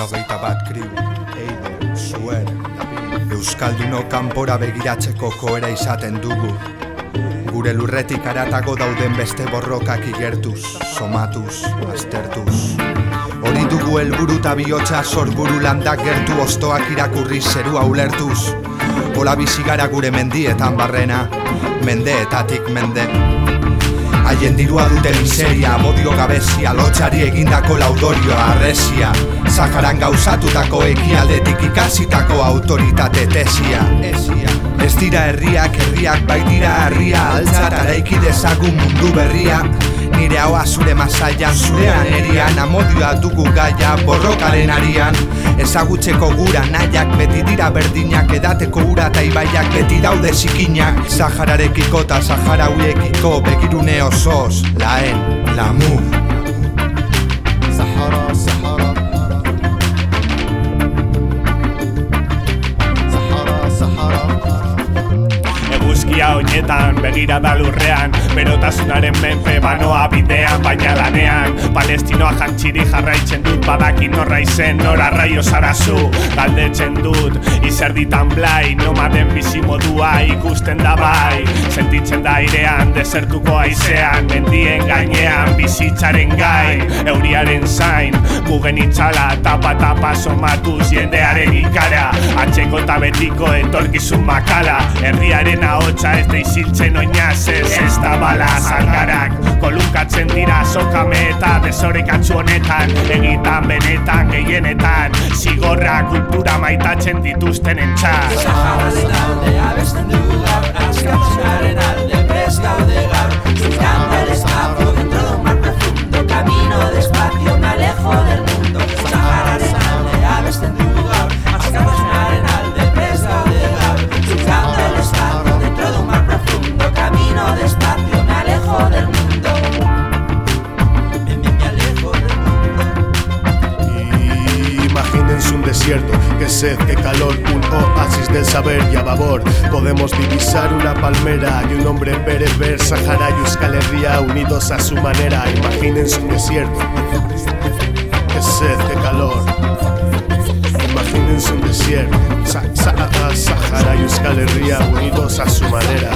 hogeita bat kriu Eide, zuer Euskalduno kanpora begiratzeko koera izaten dugu Gure lurretik aratago dauden beste borrokak igertuz, somatuz, aztertuz Hori dugu helburu eta bihotza sorburu landak gertu ostoak irakurri zerua ulertuz Ola bizigara gure mendietan barrena, mendeetatik mende Haien dirua dute miseria, modio gabezia, lotxari egindako laudorioa, arresia Zaharan gauzatutako ekialdetik ikasitako autoritate tesia. Ez dira herriak, herriak baitira herria, altzat araiki dezagun mundu berria Nire hau zure masaian, zurean erian Amodioa dugu gaia, borrokaren arian. Ezagutzeko gura nahiak, beti dira berdinak Edateko ura eta ibaiak, beti daude zikinak. Zahararekiko eta Zaharauiekiko Begirune osoz, laen, lamu Eguzkia oinetan, begira da lurrean. Berotasunaren menpe banoa bidean Baina lanean, palestinoa jantxiri jarraitzen dut Badakin norra izen, nora raio zarazu. Galdetzen dut, izerditan blai Nomaden bizimodua ikusten da bai. Sentitzen da airean, desertuko aizean Mendien gainean, bizitzaren gain Euriaren zain, mugen itxala Tapa-tapa somatuz jendearen ikara. Atxeko eta betiko etorkizun makala. Herriaren ahotsa ez da iziltzen oinazez Ez da bala zangarak. Kolunkatzen dira sokame eta desorekatzu honetan. Egitan benetan gehienetan. Zigorra kultura maitatzen dituzten entzat. Sahararen alde abesten dugu gaur. Askatasunaren alde prest gaude gaur desierto, que sed, que calor, un oasis del saber y a babor. Podemos divisar una palmera y un hombre bereber, Sahara y Euskal Herria unidos a su manera. Imagínense un desierto, que sed, que calor. Imagínense un desierto, sa, sa, ah, Sahara y Euskal Herria unidos a su manera.